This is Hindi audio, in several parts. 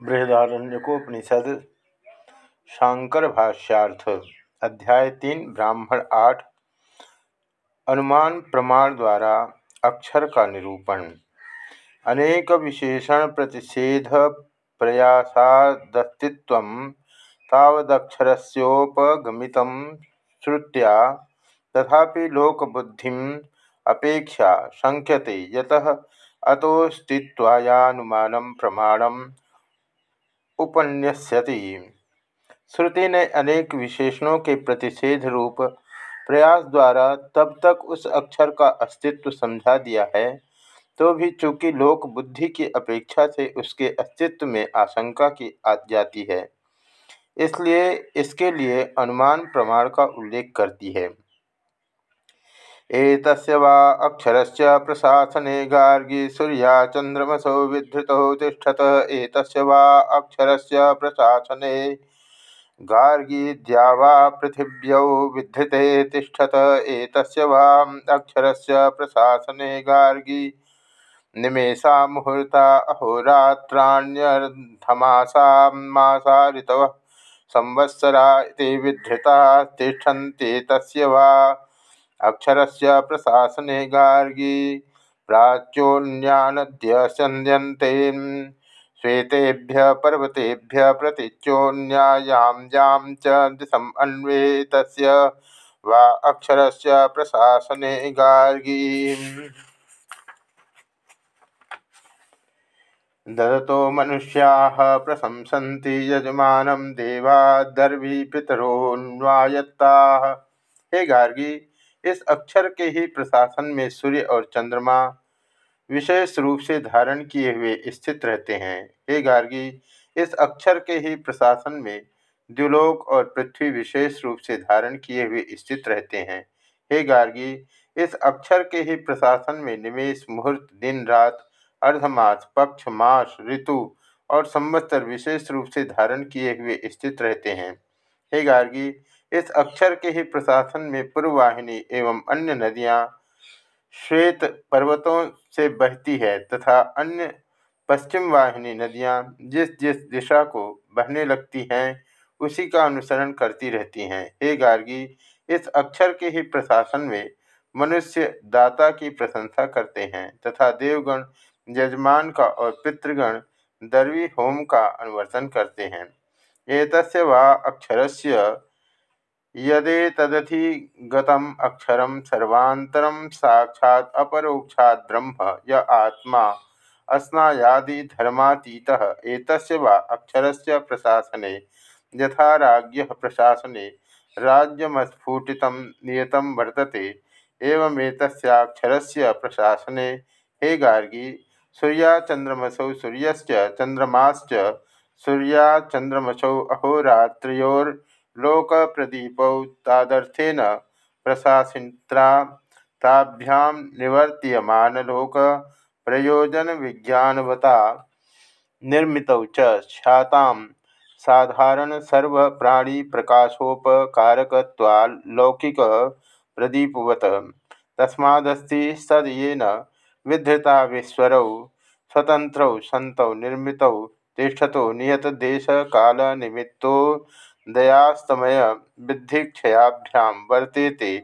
बृहदारण्यकोपनिषद शांकर भाष्यार्थ अध्याय तीन, ब्राह्मण आठ, अनुमान प्रमाण द्वारा अक्षर का निरूपण। अनेक विशेषण प्रतिषेध प्रयासादस्तित्व तवदक्षरस्योपगमित श्रुत्या, तथापि लोकबुद्धि अपेक्षा शंक्यते यतः अतोस्तित्वायानुमान प्रमाणम उपन्यस्यति। श्रुति ने अनेक विशेषणों के प्रतिषेध रूप प्रयास द्वारा तब तक उस अक्षर का अस्तित्व समझा दिया है तो भी चूँकि लोक बुद्धि की अपेक्षा से उसके अस्तित्व में आशंका की आ जाती है, इसलिए इसके लिए अनुमान प्रमाण का उल्लेख करती है। अक्षर से प्रशासने गार्गी सूर्या चंद्रमसो विधृतौ तिष्ठत। एक अक्षर से प्रशासने गार्गी द्यावा पृथिव्यौ विधृते तिष्ठत। एक अक्षर से प्रशासने गार्गी निमेषा मुहूर्ता अहोरात्राण्यर्धमासा मासा ऋतव संवत्सरा विधृता तिष्ठन्ते। तस्य वा अक्षर से प्रशासने गार्गी प्राच्योन्यानद्य श्वेतेभ्य पर्वतेभ्य प्रतिचोन्यायां च दिशम अन्वे वा अक्षर से प्रशासने गार्गी। ददतो मनुष्या प्रशंसन्ति यजमानं देवा दर्वी पितरोन्वायत्ता हे गार्गी इस अक्षर के ही प्रशासन में सूर्य और चंद्रमा विशेष रूप से धारण किए हुए स्थित रहते हैं। हे गार्गी, इस अक्षर के ही प्रशासन में द्युलोक और पृथ्वी विशेष रूप से धारण किए हुए स्थित रहते हैं। हे गार्गी, इस अक्षर के ही प्रशासन में निमेश मुहूर्त, दिन, रात, अर्धमास, पक्ष, मास, ऋतु और संवत्सर विशेष रूप से धारण किए हुए स्थित रहते हैं। हे गार्गी इस अक्षर के ही प्रशासन में पूर्ववाहिनी एवं अन्य नदियाँ, श्वेत पर्वतों से बहती है तथा अन्य पश्चिम वाहिनी नदियाँ जिस जिस दिशा को बहने लगती हैं, उसी का अनुसरण करती रहती हैं। हे गार्गी, इस अक्षर के ही प्रशासन में मनुष्य दाता की प्रशंसा करते हैं तथा देवगण, यजमान का और पितृगण दरवी होम का अनुवर्तन करते हैं। एक वा अक्षरस्य यदेतदधिगतम् अक्षरं सर्वान्तरं साक्षात् अपरोक्षात् ब्रह्म य आत्मा। अस्नायादिधर्मातीतः एतस्य वा अक्षरस्य प्रशासने यथा प्रशासने, राज्यमस्फुटितं नियतं वर्तते, एवमेतस्याक्षरस्य प्रशासने। हे गार्गी, सूर्याचन्द्रमसौ सूर्यस्य चन्द्रमाश्च, सूर्याचन्द्रमसौ अहोरात्र्योर् लोक प्रदीपौ तादर्थेन प्रशासित्रा ताभ्यां निवर्तीयमानलोक प्रयोजन विज्ञानवता निर्मितौ च ख्यातां साधारण सर्व प्राणी प्रकाशोपकारकत्वालौकिक प्रदीपवत तस्मादस्ति सद येन विधृता विश्वरौ स्वतंत्रौ सन्तौ निर्मितौ तिष्ठतो नियत देश काल निमित्तो दयास्तमय विधिक्षयाभ्यां वर्तेते।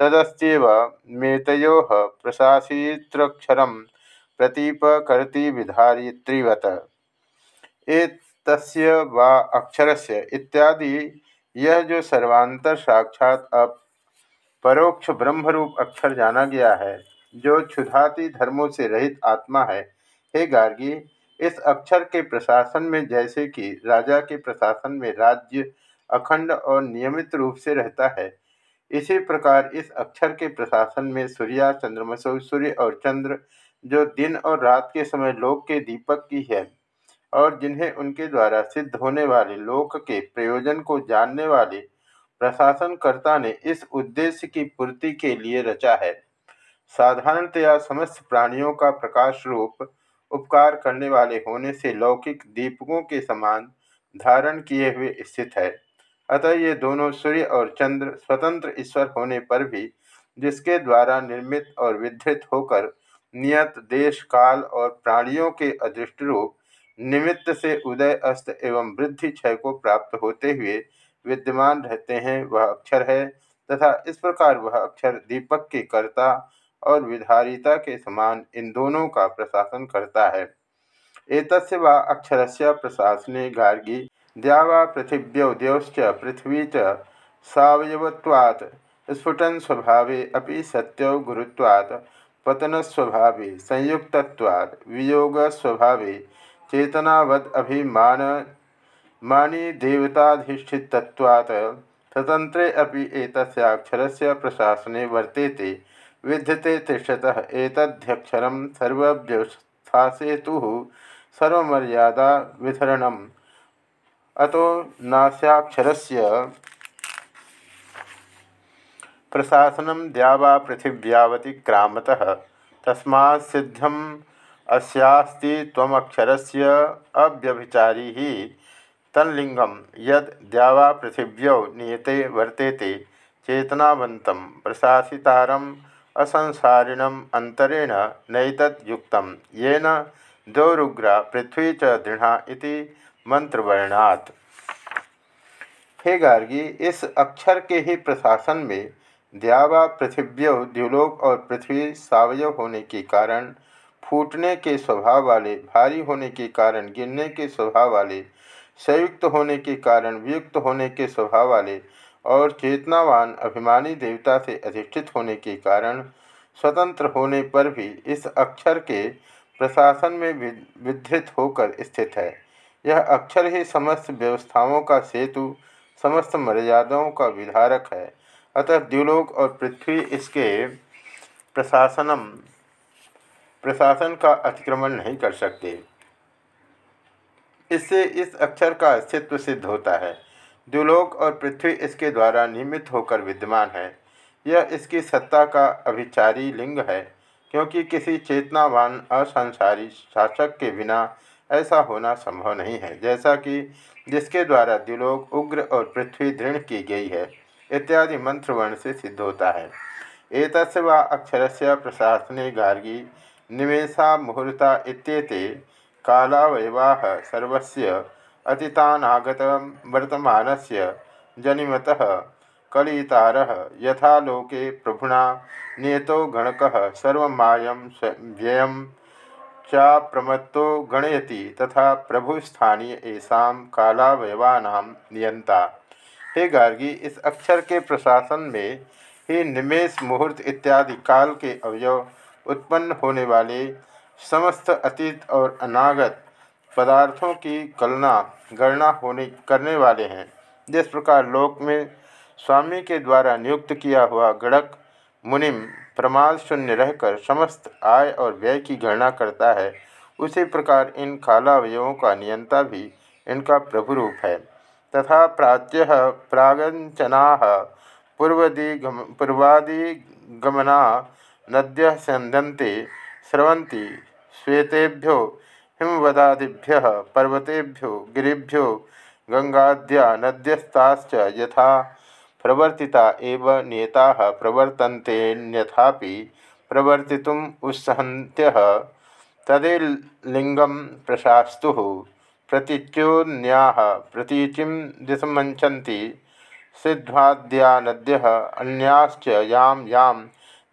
तदस्त्येव मेतयो प्रशासित्रक्षर प्रतीपकर्ति विधारित्रीवत एतस्य वा अक्षरस्य इत्यादि यह जो सर्वांतर साक्षात अब परोक्ष ब्रह्मरूप अक्षर जाना गया है, जो क्षुधाति धर्मों से रहित आत्मा है। हे गार्गी इस अक्षर के प्रशासन में जैसे कि राजा के प्रशासन में राज्य अखंड और नियमित रूप से रहता है। इसी प्रकार इस अक्षर के प्रशासन में सूर्या, चंद्रमसो, सूर्य और चंद्र, जो दिन और रात के समय लोक के दीपक की है और जिन्हें उनके द्वारा सिद्ध होने वाले लोक के प्रयोजन को जानने वाले प्रशासनकर्ता ने इस उद्देश्य की पूर्ति के लिए रचा है। साधारणतया समस्त प्राणियों का प्रकाश रूप उपकार करने वाले होने से लौकिक दीपकों के समान धारण किए हुए स्थित है। अतः ये दोनों सूर्य और चंद्र स्वतंत्र ईश्वर होने पर भी, जिसके द्वारा निर्मित और विधृत होकर नियत देश, काल और प्राणियों के अदृष्ट रूप निमित्त से उदय, अस्त एवं वृद्धि क्षय को प्राप्त होते हुए विद्यमान रहते हैं, वह अक्षर है तथा इस प्रकार वह अक्षर दीपक के कर्ता और विधारिता के समान इन दोनों का प्रशासन करता है। एक वा से प्रशासने गार्गी द्यावा पृथिव्यौ द्यौश्च पृथ्वी च सवयवत्वात् स्फुटन स्वभाव अभी सत्यो गुरुत्वात् संयुक्तवाद वियोग स्वभाव चेतनावद अभिमान मानी देवताधिष्ठितत्वात्। स्वतंत्रे अपि एतस्याक्षरस्य प्रशासने वर्तेते। विद्यते तिष्ठतः एतध्यक्षरं सर्वव्यवस्थासेतुः सर्वमर्यादा विधरणम् अतो नास्याक्षरस्य प्रशासन द्यावा पृथिव्यावतिक्रामतः तस्मा सिद्धम अस्यास्ति तमक्षरस्य अव्यभिचारी। ही तनलिंगम पृथिव्यौ नियते वर्तेते। चेतनावंत प्रशासितारम असंसारिणम अंतरेण नैतद्युक्तं येन दौरुग्रा पृथ्वी च दृढ़ा इति मंत्रवर्णात् हे गार्गी, इस अक्षर के ही प्रशासन में द्यावा, पृथिव्यो, द्युलोक और पृथ्वी सावयव होने के कारण, फूटने के स्वभाव वाले, भारी होने के कारण, गिरने के स्वभाव वाले, संयुक्त होने के कारण, वियुक्त होने के स्वभाव वाले और चेतनावान अभिमानी देवता से अधिष्ठित होने के कारण स्वतंत्र होने पर भी इस अक्षर के प्रशासन में विधृत होकर स्थित है। यह अक्षर ही समस्त व्यवस्थाओं का सेतु, समस्त मर्यादाओं का विधारक है। अतः द्युलोक और पृथ्वी इसके प्रशासनम, प्रशासन का अतिक्रमण नहीं कर सकते। इससे इस अक्षर का अस्तित्व सिद्ध होता है। द्युलोक और पृथ्वी इसके द्वारा नियमित होकर विद्यमान है। यह इसकी सत्ता का अभिचारी लिंग है, क्योंकि किसी चेतनावान असंसारी शासक के बिना ऐसा होना संभव नहीं है, जैसा कि जिसके द्वारा द्युलोक उग्र और पृथ्वी दृढ़ की गई है, इत्यादि मंत्रवर्ण से सिद्ध होता है। एक वा अक्षर से प्रशासने गार्गी निमेषा मुहूर्ता इत्येते कालावयवा सर्वस्य अतीतानागत वर्तमान से जनिमत कलितार यथा लोके प्रभुना गणक सर्वमाय व्यय चा प्रमत्तो गणयति तथा प्रभुस्थानीय ऐसा कालावयवानां नियंता हे गार्गी, इस अक्षर के प्रशासन में ही निमेश मुहूर्त इत्यादि काल के अवयव उत्पन्न होने वाले समस्त अतीत और अनागत पदार्थों की कलना गणना होने, करने वाले हैं। जिस प्रकार लोक में स्वामी के द्वारा नियुक्त किया हुआ गणक मुनिम प्रमाद शून्य रहकर समस्त आय और व्यय की गणना करता है, उसी प्रकार इन कालावयवों का नियंता भी इनका प्रभु रूप है। तथा प्राच्य प्रागंचना पूर्वदिगम, पूर्वादिगमना नद्य सन्दन्ते स्रवंती श्वेतेभ्यो हिमवदादिभ्य, पर्वतेभ्यो, गिरिभ्यो, गंगाद्या, नद्यस्ताश्च यथा प्रवर्तिता एव नियता प्रवर्तन्तेन्यथापि प्रवर्तितुम् उत्सहन्त्यः तदेलिङ्गं प्रशास्तुः, प्रतीच्योन्या, प्रतीचि दिशमंचन्ति सिद्ध्वाद्या नद्य अन्याश्च यां यां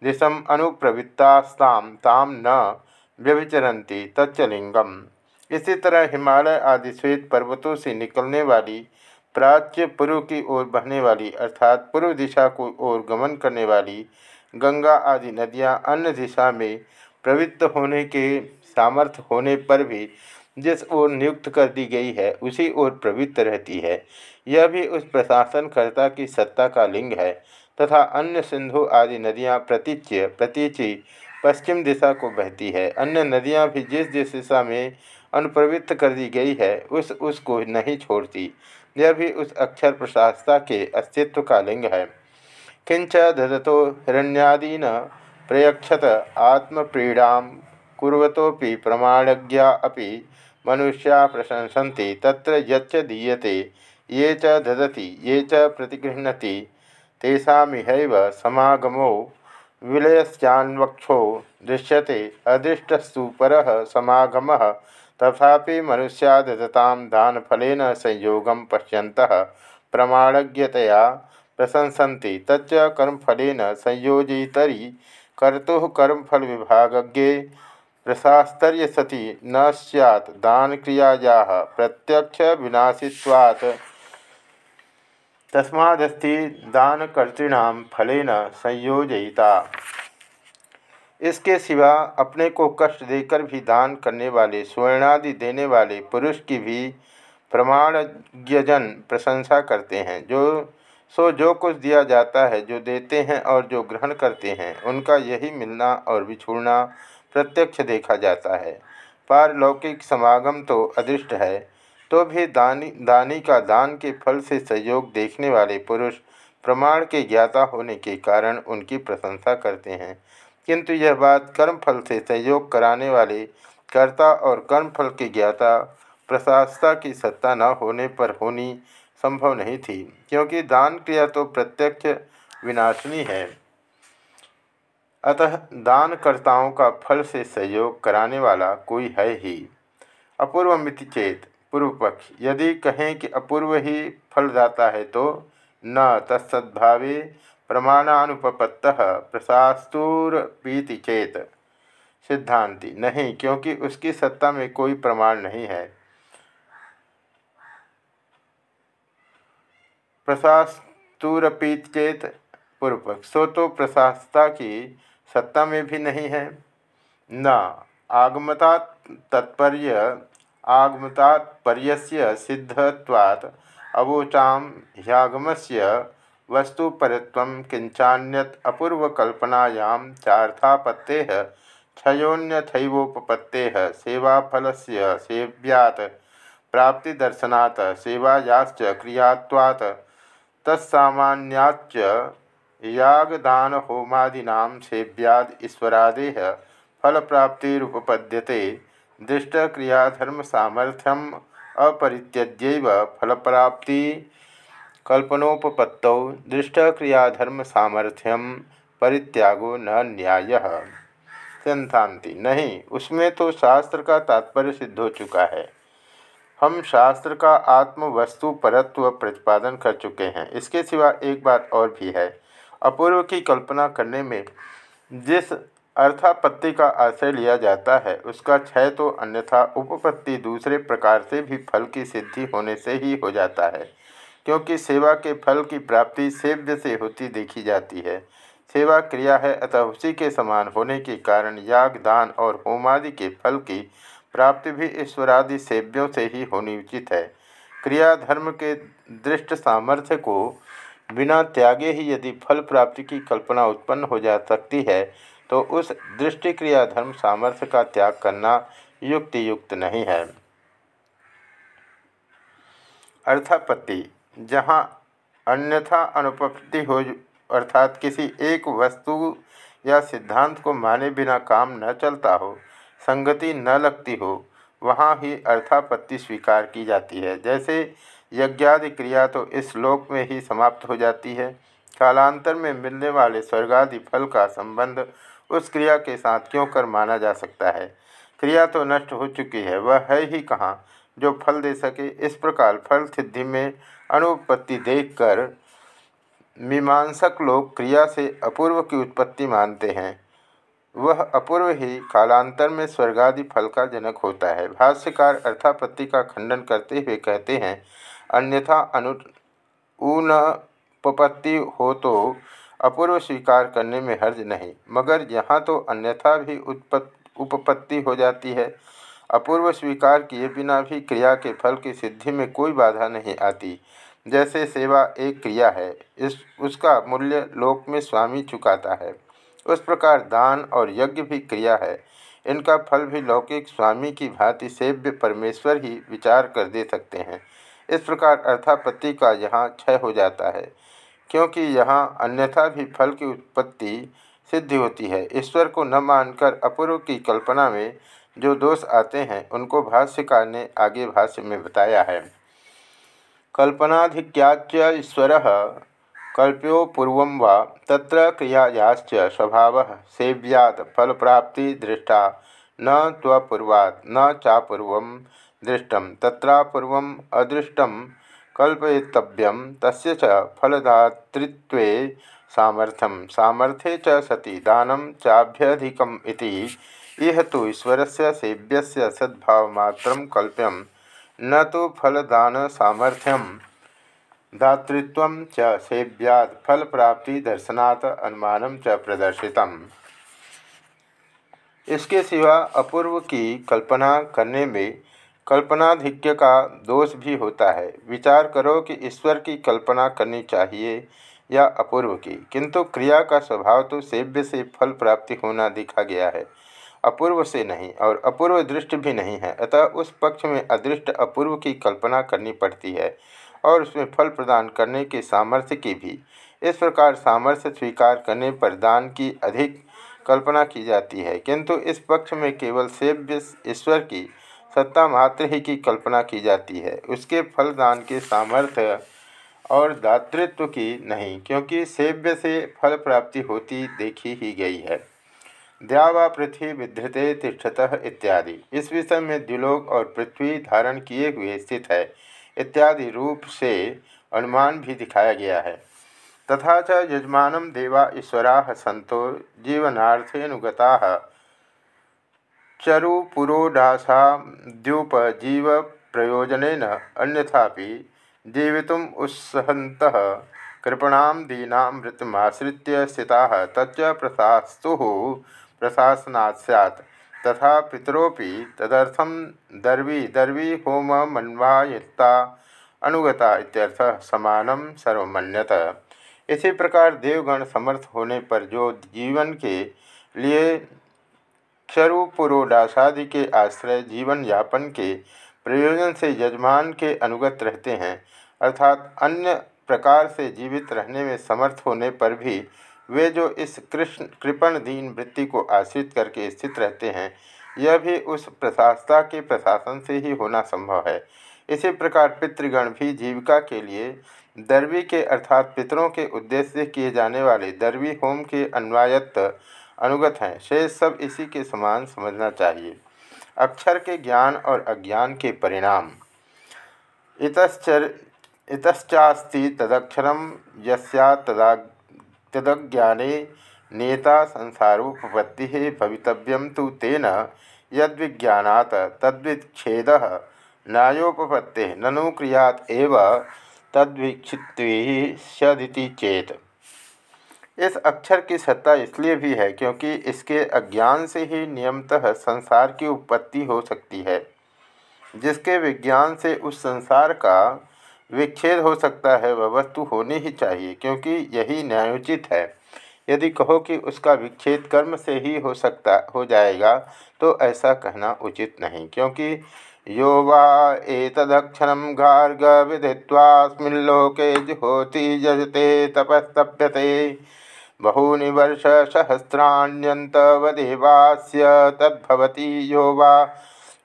दिशम अनुप्रवृत्तास्तां ताम न व्यभिचरती तच्चलिंगम इसी तरह हिमालय आदि श्वेत पर्वतों से निकलने वाली प्राच्य पूर्व की ओर बहने वाली, अर्थात पूर्व दिशा को ओर गमन करने वाली गंगा आदि नदियाँ अन्य दिशा में प्रवृत्त होने के सामर्थ्य होने पर भी जिस ओर नियुक्त कर दी गई है, उसी ओर प्रवृत्त रहती है। यह भी उस प्रशासनकर्ता की सत्ता का लिंग है, तथा अन्य सिंधु आदि नदियाँ प्रतीच्य प्रतीचि पश्चिम दिशा को बहती है। अन्य नदियाँ भी जिस जिस दिशा में अनुप्रवृत्त कर दी गई है, उस उसको नहीं छोड़ती। यह भी उस अक्षर प्रशासता के अस्तित्व का लिंग है। किंच ददतो हिरण्यादीन प्रयक्षत आत्मप्रीड़ा कुरतोपि प्रमाणज्ञा अभी मनुष्या प्रशंसन्ति, तत्र यच्च दीयते, ये च ददति ये च प्रतिगृह्णति समागमो विलयश्चान्वक्षो दृश्यते, अदृष्टस्तु परः समागमः। तथा मनुष्यादता दान फल संयोग पश्यत प्रमाणज्ञतया प्रशंसन्ति, तच्च कर्मफल संयोजितरी। कर्तु कर्मफल विभागे प्रशास्तर्य सती न सैत् प्रत्यक्ष विनाशिवात् तस्मादस्ति दानकर्तृणाम फलेन संयोजयिता। इसके सिवा अपने को कष्ट देकर भी दान करने वाले, स्वर्णादि देने वाले पुरुष की भी प्रमाणज्ञजन प्रशंसा करते हैं। जो, सो जो कुछ दिया जाता है, जो देते हैं और जो ग्रहण करते हैं, उनका यही मिलना और बिछुड़ना प्रत्यक्ष देखा जाता है। पारलौकिक समागम तो अदृष्ट है। तो भी दानी दानी का दान के फल से सहयोग देखने वाले पुरुष प्रमाण के ज्ञाता होने के कारण उनकी प्रशंसा करते हैं। किंतु यह बात कर्मफल से सहयोग कराने वाले कर्ता और कर्मफल के ज्ञाता प्रशासता की सत्ता न होने पर होनी संभव नहीं थी, क्योंकि दान क्रिया तो प्रत्यक्ष विनाशनी है। अतः दानकर्ताओं का फल से सहयोग कराने वाला कोई है ही। अपूर्व मिति चेत। पूर्व पक्ष यदि कहें कि अपूर्व ही फलदाता है तो न तत्सद्भावे प्रमाणानुपपत्त प्रशास्तुरपीति चेत। सिद्धांति, नहीं, क्योंकि उसकी सत्ता में कोई प्रमाण नहीं है। प्रशास्तुरपीत चेत पूर्व पक्ष सो तो प्रशासता की सत्ता में भी नहीं है। न, आगमता तत्पर्य आगमतात्पर्य सिद्धवात् अवोचाम ह्यागमस्य वस्तुपरत्व किंचान्यत अपूर्वकल्पनायां सेवाफल से सेव्यात्, प्राप्तिदर्शनात्, सेवायाश्च क्रियात्वात्, तत्सामान्याच्च यागदान होमादीना सेव्याद फल दृष्ट क्रियाधर्म सामर्थ्यम अपरित्यज्य फल प्राप्ति कल्पनोपपत्तौ दृष्ट क्रियाधर्म सामर्थ्यम परित्यागो न न्याय। संतांति नहीं, उसमें तो शास्त्र का तात्पर्य सिद्ध हो चुका है। हम शास्त्र का आत्म वस्तु परत्व प्रतिपादन कर चुके हैं। इसके सिवा एक बात और भी है। अपूर्व की कल्पना करने में जिस अर्थापत्ति का आश्रय लिया जाता है। उसका क्षय तो अन्यथा उपपत्ति दूसरे प्रकार से भी फल की सिद्धि होने से ही हो जाता है, क्योंकि सेवा के फल की प्राप्ति सेव्य से होती देखी जाती है। सेवा क्रिया है, अतः उसी के समान होने के कारण याग, दान और होमादि के फल की प्राप्ति भी ईश्वरादि सेव्यों से ही होनी उचित है। क्रिया धर्म के दृष्ट सामर्थ्य को बिना त्यागे ही यदि फल प्राप्ति की कल्पना उत्पन्न हो जा सकती है तो उस दृष्टि क्रिया धर्म सामर्थ्य का त्याग करना युक्ति युक्त नहीं है। अर्थापत्ति, जहाँ अन्यथा अनुपत्ति हो अर्थात किसी एक वस्तु या सिद्धांत को माने बिना काम न चलता हो, संगति न लगती हो, वहाँ ही अर्थापत्ति स्वीकार की जाती है। जैसे यज्ञादि क्रिया तो इस श्लोक में ही समाप्त हो जाती है। कालांतर में मिलने वाले स्वर्गादि फल का संबंध उस क्रिया के साथ क्यों कर माना जा सकता है? क्रिया तो नष्ट हो चुकी है, वह है ही कहाँ? जो फल दे सके, इस प्रकार फल सिद्धि में अनुपत्ति देखकर मीमांसक लोग क्रिया से अपूर्व की उत्पत्ति मानते हैं। वह अपूर्व ही कालांतर में स्वर्गादि फल का जनक होता है। भाष्यकार अर्थापत्ति का खंडन करते हुए कहते हैं, अन्यथा अनु ऊनपत्ति हो तो अपूर्व स्वीकार करने में हर्ज नहीं, मगर यहाँ तो अन्यथा भी उत्पत्, उपपत्ति हो जाती है। अपूर्व स्वीकार किए बिना भी क्रिया के फल की सिद्धि में कोई बाधा नहीं आती। जैसे सेवा एक क्रिया है, इस, उसका मूल्य लोक में स्वामी चुकाता है। उस प्रकार दान और यज्ञ भी क्रिया है। इनका फल भी लौकिक स्वामी की भांति सेव्य परमेश्वर ही विचार कर दे सकते हैं। इस प्रकार अर्थापत्ति का यहाँ क्षय हो जाता है। क्योंकि यहाँ अन्यथा भी फल की उत्पत्ति सिद्धि होती है। ईश्वर को न मानकर अपूर्व की कल्पना में जो दोष आते हैं, उनको भाष्यकार ने आगे भाष्य में बताया है। कल्पनाधिक्याच्य ईश्वर कल्प्यो पूर्व व क्रियायाश्च स्वभाव सेव्यात फल प्राप्ति दृष्टा न त्वपूर्वात् न चापूर्व दृष्ट। तत्रापूर्व अदृष्ट कल्पयितव्यम तस्य च फलदातृत्वे सामर्थ्यम सामर्थ्ये च सति दानं चाभ्यधिकम् इति। इह तो ईश्वर से सेव्य सद्भावमात्र कल्प्यम न तो फलदान सामर्थ्यम दातृत्व च सेव्याद फल प्राप्ति दर्शनात् अनुमान च प्रदर्शित इसके सिवा अपूर्व की कल्पना करने में कल्पनाधिक्य का दोष भी होता है। विचार करो कि ईश्वर की कल्पना करनी चाहिए या अपूर्व की, किंतु क्रिया का स्वभाव तो सेव्य से फल प्राप्ति होना दिखा गया है। अपूर्व से नहीं और अपूर्व दृष्टि भी नहीं है, अतः उस पक्ष में अदृष्ट अपूर्व की कल्पना करनी पड़ती है और उसमें फल प्रदान करने के सामर्थ्य की भी। इस प्रकार सामर्थ्य स्वीकार करने पर दान की अधिक कल्पना की जाती है, किंतु इस पक्ष में केवल सेव्य ईश्वर की सत्ता मात्र ही की कल्पना की जाती है। उसके फलदान के सामर्थ्य और दातृत्व की नहीं, क्योंकि सेव्य से फल प्राप्ति होती देखी ही गई है। द्यावा पृथ्वी विधृते तिष्ठतः इत्यादि। इस विषय में द्विलोक और पृथ्वी धारण किए हुए स्थित है। इत्यादि रूप से अनुमान भी दिखाया गया है। तथा च यजमान देवा ईश्वरा सतो जीवनाथेनुगता चरुपुरोडासाद्युपजीव प्रयोजन अन्यथा जीवित उत्सहत कृपणा दीना मृतमाश्रित्य स्थिता। तच्च प्रशास्तु प्रशासना सैत् तथा पितरोपि तदर्थम दर्वी दर्वी होम मन्वायता अनुगता इत्यर्थ समानम सर्वमन्यत। इसी प्रकार देवगण समर्थ होने पर जो जीवन के लिए क्षरु पुरोडासादि के आश्रय जीवन यापन के प्रयोजन से यजमान के अनुगत रहते हैं, अर्थात अन्य प्रकार से जीवित रहने में समर्थ होने पर भी वे जो इस कृष्ण कृपण दीन वृत्ति को आश्रित करके स्थित रहते हैं, यह भी उस प्रशासता के प्रशासन से ही होना संभव है। इसी प्रकार पितृगण भी जीविका के लिए दर्वी के, अर्थात पितरों के उद्देश्य से किए जाने वाले दर्वी होम के अन्वायत्त अनुगत हैं। शेष सब इसी के समान समझना चाहिए। अक्षर के ज्ञान और अज्ञान के परिणाम। इतश्चर, इतश्चास्ति तदक्षरम यस्या तदा, तदज्ञाने नेता संसारोपत्ति भवितव्यम तो तेन यद्विज्ञात तद्विच्छेद न्यायोपत्ति ननु क्रियात एव तद्विक्षित्विष्यदिति चेत। इस अक्षर की सत्ता इसलिए भी है क्योंकि इसके अज्ञान से ही नियमतः संसार की उत्पत्ति हो सकती है। जिसके विज्ञान से उस संसार का विच्छेद हो सकता है, वह वस्तु होनी ही चाहिए, क्योंकि यही न्यायोचित है। यदि कहो कि उसका विच्छेद कर्म से ही हो सकता, हो जाएगा तो ऐसा कहना उचित नहीं, क्योंकि यो वा एतदक्षरम गार्ग विदिवास्मिल्लोके जुहोति यजते, तपस्तप्यते। बहूनि वर्ष सहस्राण्यन्तवदेवास्य तद्भवति यो वा।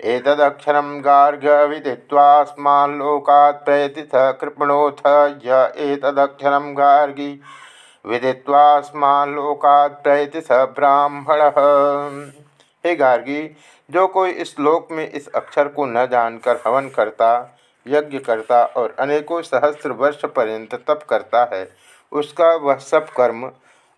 एतदक्षरं गार्ग विदित्वास्माल्लोकात् प्रयतिथ कृपणोऽथ य एतदक्षरं गार्गी विदित्वास्माल्लोकात् प्रयति स ब्राह्मण। हे गार्गी, जो कोई इस लोक में इस अक्षर को न जानकर हवन करता, यज्ञ करता और अनेकों सहस्त्र वर्ष पर्यंत तप करता है, उसका वह सब कर्म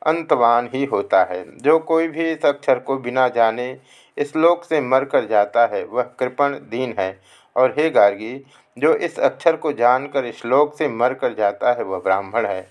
अंतवान ही होता है। जो कोई भी इस अक्षर को बिना जाने इस लोक से मरकर जाता है, वह कृपण दीन है। और हे गार्गी, जो इस अक्षर को जानकर इस लोक से मरकर जाता है, वह ब्राह्मण है।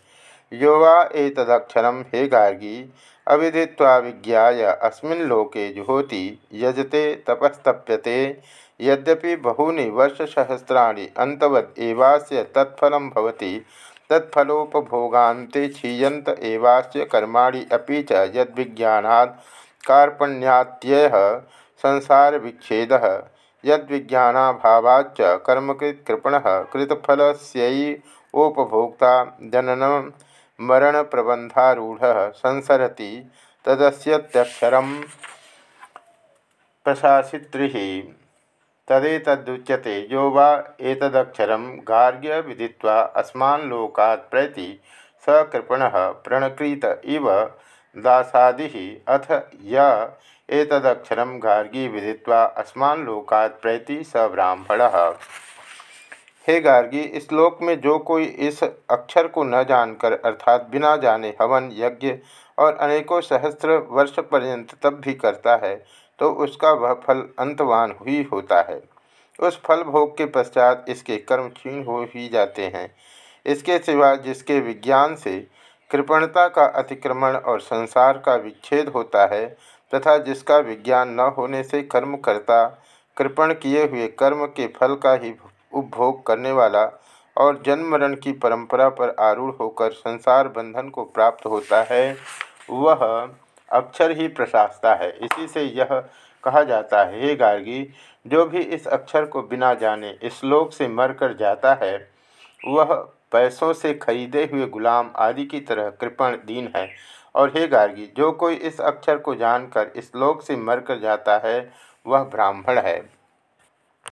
यो वा एतदक्षरम, हे गार्गी, अविदित्वा विज्ञा अस्मिन् लोके जुहोति, यजते तपस्तप्यते, यद्यपि बहूनि वर्षसहस्राणि अन्तवत् एवास्य तत्फलं भवति तत्फलोपभोगान्ते क्षीयन्त एवास्य कर्माणि अपि च यद्विज्ञानात् कार्पण्यात्ययः संसारविच्छेदः कर्मकृत्कृपणः कृतफलस्यैवोपभोक्ता जननं मरणप्रबन्धारूढ़ संसरति तदस्यक्षर प्रशासित्री तदेतुच्यते यो वा गार्ग्य विदित्वा अस्माल्लोकात् प्रैति स कृपण प्रणक्रीत इव दासादि अथ य एतदक्षर गार्गी अस्मान लोकात् प्रैति स ब्राह्मण हे गार्गी, इस श्लोक में जो कोई इस अक्षर को न जानकर अर्थात बिना जाने हवन, यज्ञ और अनेकों सहस्त्र वर्ष पर्यंत तब भी करता है तो उसका वह फल अंतवान ही होता है। उस फल भोग के पश्चात इसके कर्म क्षीण हो ही जाते हैं। इसके सिवा जिसके विज्ञान से कृपणता का अतिक्रमण और संसार का विच्छेद होता है तथा जिसका विज्ञान न होने से कर्म करता कृपण किए हुए कर्म के फल का ही उपभोग करने वाला और जन्म मरण की परंपरा पर आरूढ़ होकर संसार बंधन को प्राप्त होता है, वह अक्षर ही प्रशासता है। इसी से यह कहा जाता है, हे गार्गी, जो भी इस अक्षर को बिना जाने इस से से मरकर जाता है, वह पैसों से खरीदे हुए गुलाम आदि की तरह कृपण दीन है। और हे गार्गी, जो कोई इस अक्षर को जानकर इस लोक से मरकर जाता है, वह ब्राह्मण है।